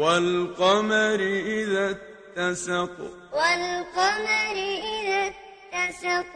والقمر إذا اتسق. والقمر إذا اتسق.